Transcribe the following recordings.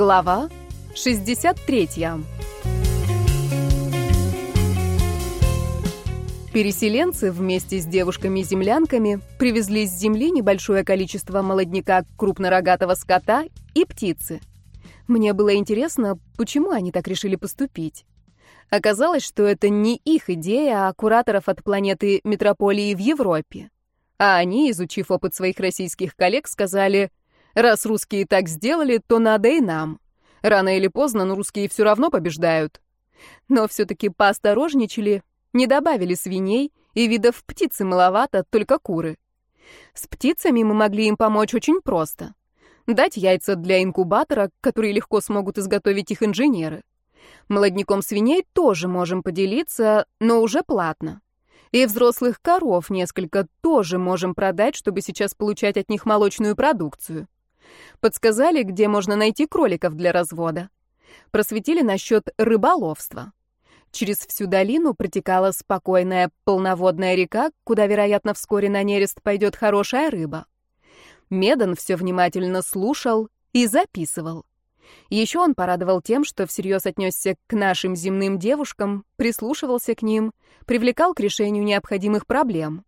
Глава 63. Переселенцы вместе с девушками-землянками привезли с земли небольшое количество молодняка крупнорогатого скота и птицы. Мне было интересно, почему они так решили поступить. Оказалось, что это не их идея, а кураторов от планеты Метрополии в Европе. А они, изучив опыт своих российских коллег, сказали, раз русские так сделали, то надо и нам. Рано или поздно, но русские все равно побеждают. Но все-таки поосторожничали, не добавили свиней, и видов птицы маловато, только куры. С птицами мы могли им помочь очень просто. Дать яйца для инкубатора, которые легко смогут изготовить их инженеры. Молодняком свиней тоже можем поделиться, но уже платно. И взрослых коров несколько тоже можем продать, чтобы сейчас получать от них молочную продукцию. Подсказали, где можно найти кроликов для развода. Просветили насчет рыболовства. Через всю долину протекала спокойная полноводная река, куда, вероятно, вскоре на нерест пойдет хорошая рыба. Медан все внимательно слушал и записывал. Еще он порадовал тем, что всерьез отнесся к нашим земным девушкам, прислушивался к ним, привлекал к решению необходимых проблем.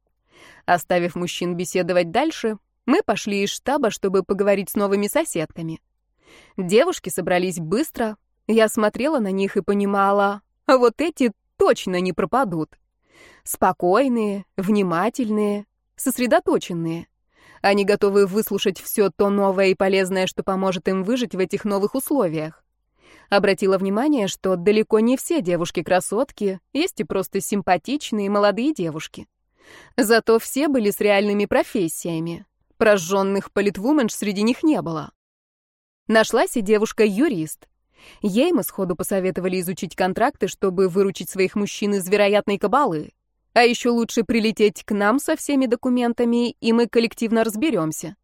Оставив мужчин беседовать дальше, мы пошли из штаба, чтобы поговорить с новыми соседками. Девушки собрались быстро, я смотрела на них и понимала, вот эти точно не пропадут. Спокойные, внимательные, сосредоточенные. Они готовы выслушать все то новое и полезное, что поможет им выжить в этих новых условиях. Обратила внимание, что далеко не все девушки-красотки, есть и просто симпатичные молодые девушки. Зато все были с реальными профессиями. Прожженных политвуменш среди них не было. Нашлась и девушка-юрист. Ей мы сходу посоветовали изучить контракты, чтобы выручить своих мужчин из вероятной кабалы. А еще лучше прилететь к нам со всеми документами, и мы коллективно разберемся.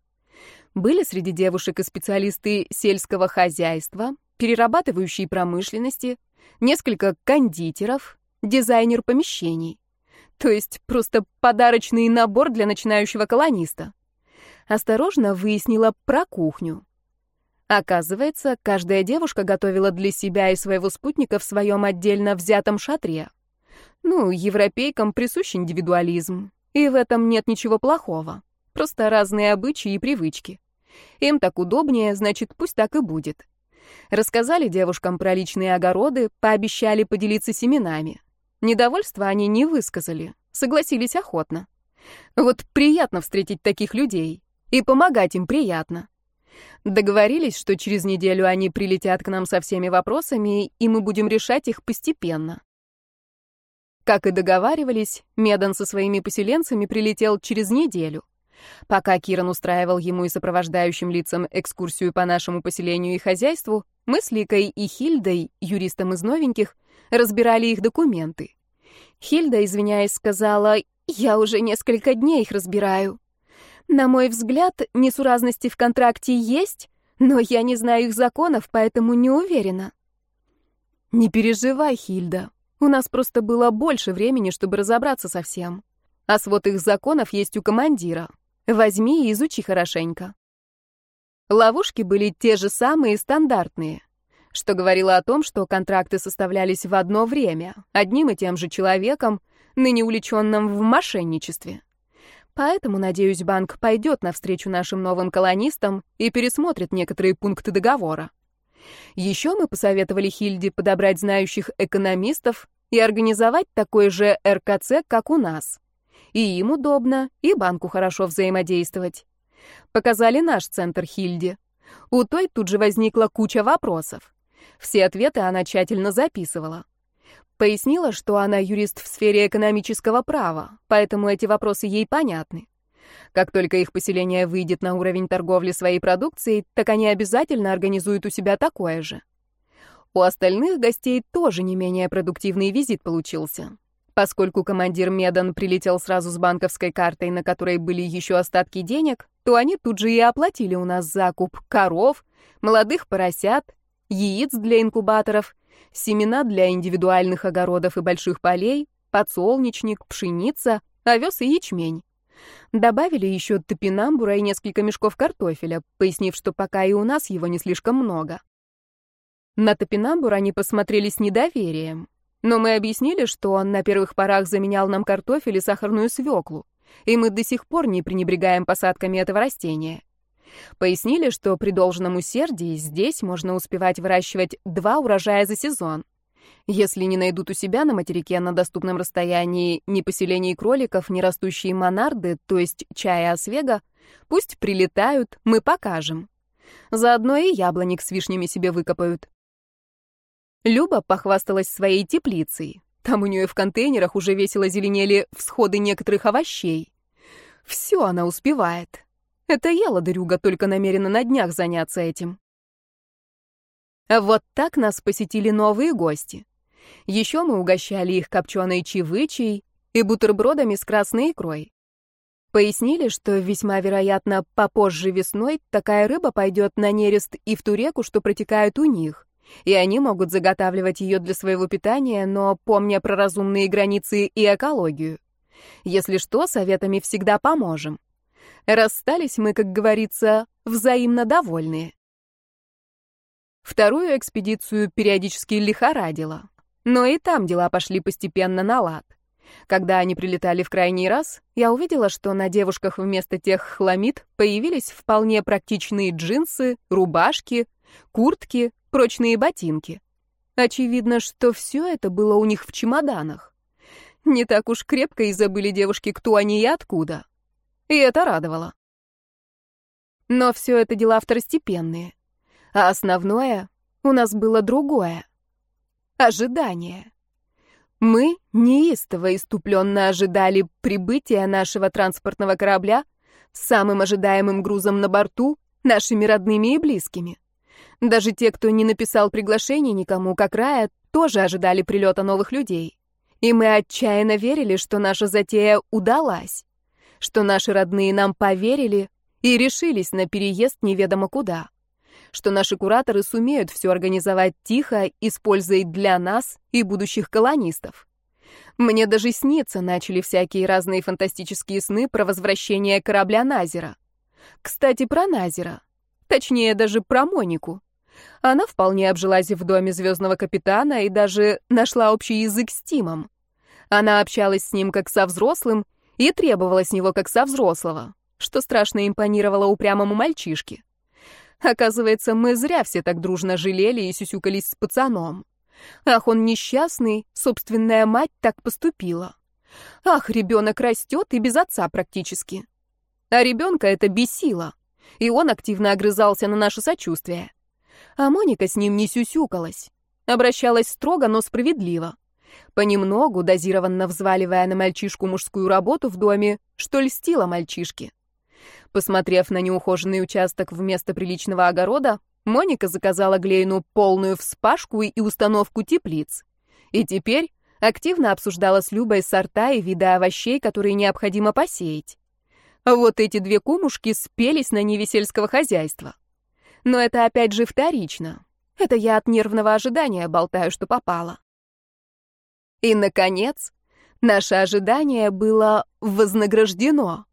Были среди девушек и специалисты сельского хозяйства, перерабатывающей промышленности, несколько кондитеров, дизайнер помещений. То есть просто подарочный набор для начинающего колониста. Осторожно выяснила про кухню. Оказывается, каждая девушка готовила для себя и своего спутника в своем отдельно взятом шатре. Ну, европейкам присущ индивидуализм, и в этом нет ничего плохого. Просто разные обычаи и привычки. Им так удобнее, значит, пусть так и будет. Рассказали девушкам про личные огороды, пообещали поделиться семенами. Недовольство они не высказали, согласились охотно. Вот приятно встретить таких людей, и помогать им приятно. Договорились, что через неделю они прилетят к нам со всеми вопросами, и мы будем решать их постепенно. Как и договаривались, Медан со своими поселенцами прилетел через неделю. Пока Киран устраивал ему и сопровождающим лицам экскурсию по нашему поселению и хозяйству, мы с Ликой и Хильдой, юристом из новеньких, разбирали их документы. Хильда, извиняясь, сказала, «Я уже несколько дней их разбираю. На мой взгляд, несуразности в контракте есть, но я не знаю их законов, поэтому не уверена». «Не переживай, Хильда», у нас просто было больше времени, чтобы разобраться со всем. А свод их законов есть у командира. Возьми и изучи хорошенько. Ловушки были те же самые стандартные, что говорило о том, что контракты составлялись в одно время, одним и тем же человеком, ныне увлеченным в мошенничестве. Поэтому, надеюсь, банк пойдет навстречу нашим новым колонистам и пересмотрит некоторые пункты договора. Еще мы посоветовали Хильде подобрать знающих экономистов и организовать такой же РКЦ, как у нас. И им удобно, и банку хорошо взаимодействовать. Показали наш центр Хильде. У той тут же возникла куча вопросов. Все ответы она тщательно записывала. Пояснила, что она юрист в сфере экономического права, поэтому эти вопросы ей понятны. Как только их поселение выйдет на уровень торговли своей продукцией, так они обязательно организуют у себя такое же. У остальных гостей тоже не менее продуктивный визит получился. Поскольку командир Медан прилетел сразу с банковской картой, на которой были еще остатки денег, то они тут же и оплатили у нас закуп коров, молодых поросят, яиц для инкубаторов, семена для индивидуальных огородов и больших полей, подсолнечник, пшеница, овес и ячмень. Добавили еще топинамбура и несколько мешков картофеля, пояснив, что пока и у нас его не слишком много. На топинамбур они посмотрели с недоверием. Но мы объяснили, что он на первых порах заменял нам картофель и сахарную свеклу, и мы до сих пор не пренебрегаем посадками этого растения. Пояснили, что при должном усердии здесь можно успевать выращивать два урожая за сезон. Если не найдут у себя на материке на доступном расстоянии ни поселений кроликов, ни растущие монарды, то есть чая освега, пусть прилетают, мы покажем. Заодно и яблоник с вишнями себе выкопают. Люба похвасталась своей теплицей. Там у нее в контейнерах уже весело зеленели всходы некоторых овощей. Все она успевает. Это я, ладырюга, только намерена на днях заняться этим. Вот так нас посетили новые гости. Еще мы угощали их копченой чевычей и бутербродами с красной икрой. Пояснили, что весьма вероятно, попозже весной такая рыба пойдет на нерест и в ту реку, что протекает у них, и они могут заготавливать ее для своего питания, но помня про разумные границы и экологию. Если что, советами всегда поможем. Расстались мы, как говорится, взаимно довольные. Вторую экспедицию периодически лихорадило, но и там дела пошли постепенно на лад. Когда они прилетали в крайний раз, я увидела, что на девушках вместо тех хламид появились вполне практичные джинсы, рубашки, куртки, прочные ботинки. Очевидно, что все это было у них в чемоданах. Не так уж крепко и забыли девушки, кто они и откуда. И это радовало. Но все это дела второстепенные. А основное у нас было другое. Ожидание. Мы неистово иступленно ожидали прибытия нашего транспортного корабля с самым ожидаемым грузом на борту, нашими родными и близкими. Даже те, кто не написал приглашений никому, как Рая, тоже ожидали прилета новых людей. И мы отчаянно верили, что наша затея удалась что наши родные нам поверили и решились на переезд неведомо куда, что наши кураторы сумеют все организовать тихо, используя для нас и будущих колонистов. Мне даже сниться начали всякие разные фантастические сны про возвращение корабля Назера. Кстати, про Назера. Точнее, даже про Монику. Она вполне обжилась в доме звездного капитана и даже нашла общий язык с Тимом. Она общалась с ним как со взрослым и требовала с него как со взрослого, что страшно импонировало упрямому мальчишке. Оказывается, мы зря все так дружно жалели и сюсюкались с пацаном. Ах, он несчастный, собственная мать так поступила. Ах, ребенок растет и без отца практически. А ребенка это бесило, и он активно огрызался на наше сочувствие. А Моника с ним не сюсюкалась, обращалась строго, но справедливо понемногу, дозированно взваливая на мальчишку мужскую работу в доме, что льстило мальчишке. Посмотрев на неухоженный участок вместо приличного огорода, Моника заказала Глейну полную вспашку и установку теплиц. И теперь активно обсуждала с Любой сорта и виды овощей, которые необходимо посеять. Вот эти две кумушки спелись на ниве сельского хозяйства. Но это опять же вторично. Это я от нервного ожидания болтаю, что попало. И, наконец, наше ожидание было вознаграждено.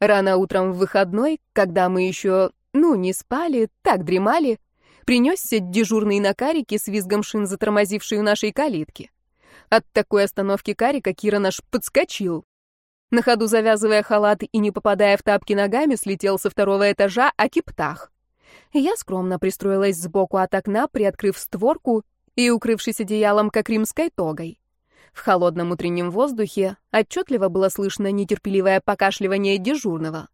Рано утром в выходной, когда мы еще, ну, не спали, так дремали, принесся дежурный на карике с визгом шин, затормозивший у нашей калитки. От такой остановки карика Кира наш подскочил. На ходу завязывая халат и не попадая в тапки ногами, слетел со второго этажа Акиптах. Я скромно пристроилась сбоку от окна, приоткрыв створку и укрывшись одеялом, как римской тогой. В холодном утреннем воздухе отчетливо было слышно нетерпеливое покашливание дежурного.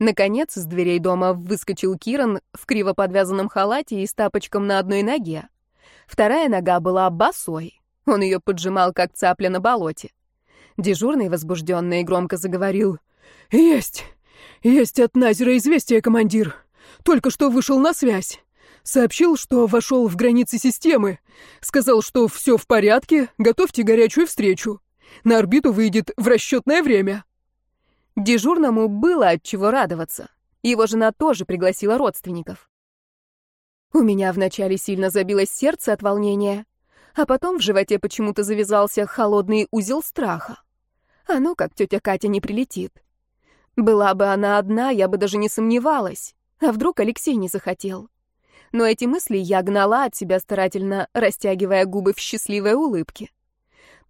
Наконец, с дверей дома выскочил Киран в криво подвязанном халате и с тапочком на одной ноге. Вторая нога была босой. Он ее поджимал, как цапля на болоте. Дежурный, возбужденный, громко заговорил. «Есть! Есть от Назера известие, командир! Только что вышел на связь. Сообщил, что вошел в границы системы. Сказал, что все в порядке, готовьте горячую встречу. На орбиту выйдет в расчетное время. Дежурному было от чего радоваться. Его жена тоже пригласила родственников. У меня вначале сильно забилось сердце от волнения, а потом в животе почему-то завязался холодный узел страха. А ну, как тетя Катя не прилетит. Была бы она одна, я бы даже не сомневалась. А вдруг Алексей не захотел? Но эти мысли я гнала от себя старательно, растягивая губы в счастливой улыбке.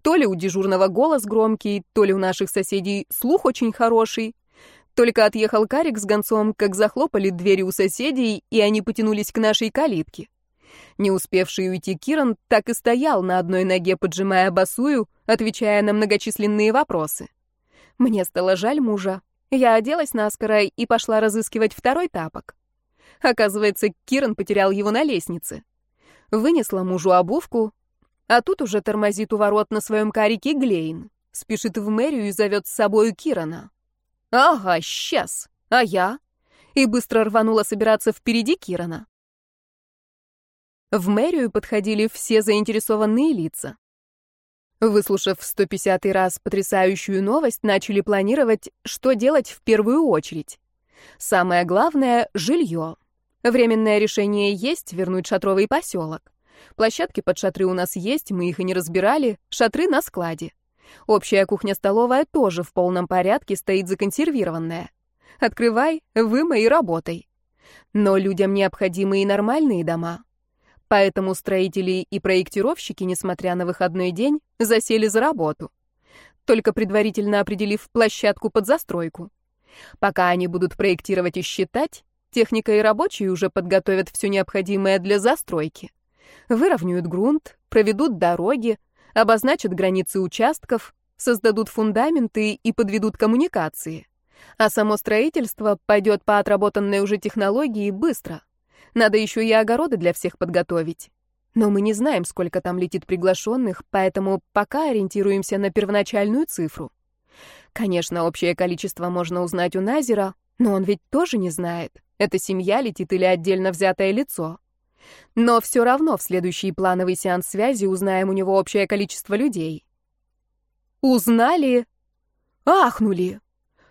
То ли у дежурного голос громкий, то ли у наших соседей слух очень хороший. Только отъехал карик с гонцом, как захлопали двери у соседей, и они потянулись к нашей калитке. Не успевший уйти Киран так и стоял на одной ноге, поджимая босую, отвечая на многочисленные вопросы. Мне стало жаль мужа. Я оделась наскоро и пошла разыскивать второй тапок. Оказывается, Киран потерял его на лестнице. Вынесла мужу обувку, а тут уже тормозит у ворот на своем карике Глейн. Спешит в мэрию и зовет с собой Кирана. «Ага, сейчас. А я?» И быстро рванула собираться впереди Кирана. В мэрию подходили все заинтересованные лица. Выслушав в 150 раз потрясающую новость, начали планировать, что делать в первую очередь. Самое главное — жилье. Временное решение есть — вернуть шатровый поселок. Площадки под шатры у нас есть, мы их и не разбирали, шатры на складе. Общая кухня-столовая тоже в полном порядке, стоит законсервированная. Открывай, вымой и работай. Но людям необходимы и нормальные дома. Поэтому строители и проектировщики, несмотря на выходной день, засели за работу. Только предварительно определив площадку под застройку. Пока они будут проектировать и считать, техника и рабочие уже подготовят все необходимое для застройки. Выровняют грунт, проведут дороги, обозначат границы участков, создадут фундаменты и подведут коммуникации. А само строительство пойдет по отработанной уже технологии быстро. Надо еще и огороды для всех подготовить. Но мы не знаем, сколько там летит приглашенных, поэтому пока ориентируемся на первоначальную цифру. Конечно, общее количество можно узнать у Назера, но он ведь тоже не знает, это семья летит или отдельно взятое лицо. Но все равно в следующий плановый сеанс связи узнаем у него общее количество людей. Узнали? Ахнули.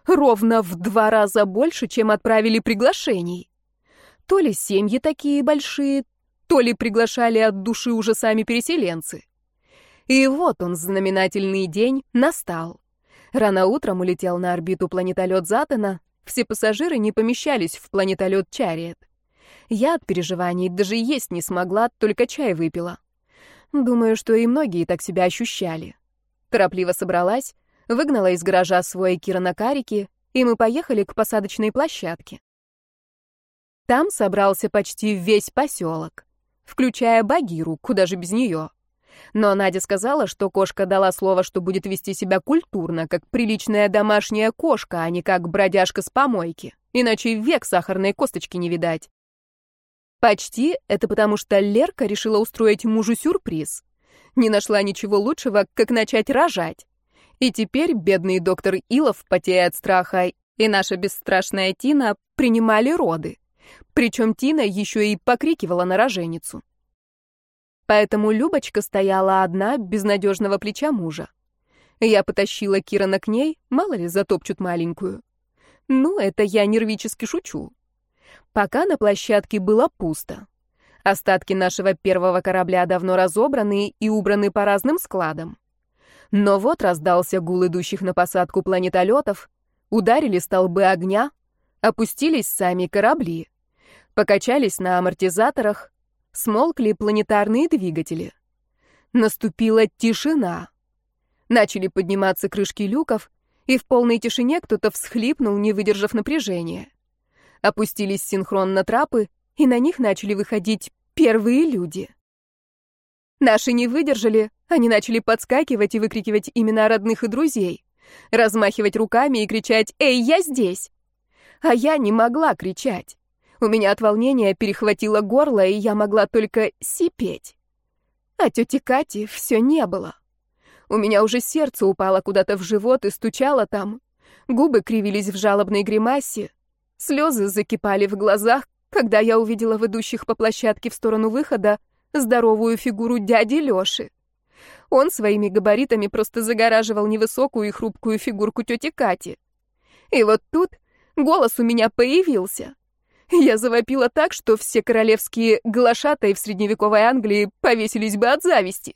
Ровно в два раза больше, чем отправили приглашений. То ли семьи такие большие, то ли приглашали от души уже сами переселенцы. И вот он, знаменательный день, настал. Рано утром улетел на орбиту планетолет Затона, все пассажиры не помещались в планетолет Чариет. Я от переживаний даже есть не смогла, только чай выпила. Думаю, что и многие так себя ощущали. Торопливо собралась, выгнала из гаража свой Кира на карике, и мы поехали к посадочной площадке. Там собрался почти весь поселок, включая Багиру, куда же без нее. Но Надя сказала, что кошка дала слово, что будет вести себя культурно, как приличная домашняя кошка, а не как бродяжка с помойки. Иначе век сахарной косточки не видать. Почти это потому, что Лерка решила устроить мужу сюрприз. Не нашла ничего лучшего, как начать рожать. И теперь бедный доктор Илов, потея от страха, и наша бесстрашная Тина принимали роды. Причем Тина еще и покрикивала на роженицу. Поэтому Любочка стояла одна, без надежного плеча мужа. Я потащила Кирана к ней, мало ли затопчут маленькую. Ну, это я нервически шучу. Пока на площадке было пусто. Остатки нашего первого корабля давно разобраны и убраны по разным складам. Но вот раздался гул идущих на посадку планетолетов, ударили столбы огня, опустились сами корабли, покачались на амортизаторах, смолкли планетарные двигатели. Наступила тишина. Начали подниматься крышки люков, и в полной тишине кто-то всхлипнул, не выдержав напряжения опустились синхронно трапы, и на них начали выходить первые люди. Наши не выдержали, они начали подскакивать и выкрикивать имена родных и друзей, размахивать руками и кричать «Эй, я здесь!». А я не могла кричать. У меня от волнения перехватило горло, и я могла только сипеть. А тети Кати все не было. У меня уже сердце упало куда-то в живот и стучало там. Губы кривились в жалобной гримасе, Слезы закипали в глазах, когда я увидела в идущих по площадке в сторону выхода здоровую фигуру дяди Лёши. Он своими габаритами просто загораживал невысокую и хрупкую фигурку тети Кати. И вот тут голос у меня появился. Я завопила так, что все королевские глашатаи в средневековой Англии повесились бы от зависти.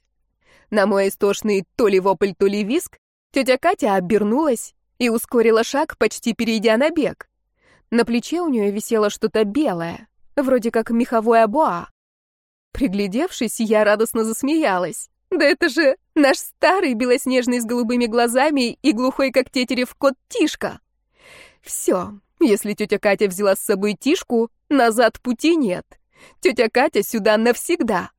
На мой истошный то ли вопль, то ли виск тетя Катя обернулась и ускорила шаг, почти перейдя на бег. На плече у нее висело что-то белое. вроде как меховой абуа. Приглядевшись, я радостно засмеялась. Да это же наш старый белоснежный с голубыми глазами и глухой как тетерев кот Тишка. Все, если тетя Катя взяла с собой Тишку, назад пути нет. Тетя Катя сюда навсегда.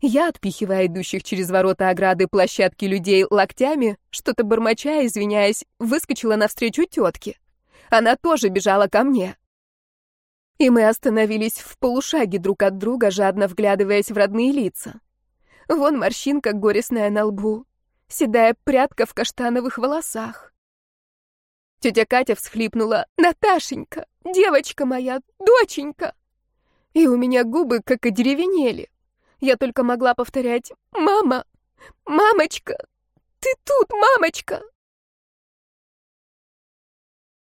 Я, отпихивая идущих через ворота ограды площадки людей локтями, что-то бормоча, извиняясь, выскочила навстречу тетке. Она тоже бежала ко мне. И мы остановились в полушаге друг от друга, жадно вглядываясь в родные лица. Вон морщинка горестная на лбу, седая прядка в каштановых волосах. Тетя Катя всхлипнула «Наташенька, девочка моя, доченька!» И у меня губы как одеревенели. Я только могла повторять «Мама! Мамочка! Ты тут, мамочка!»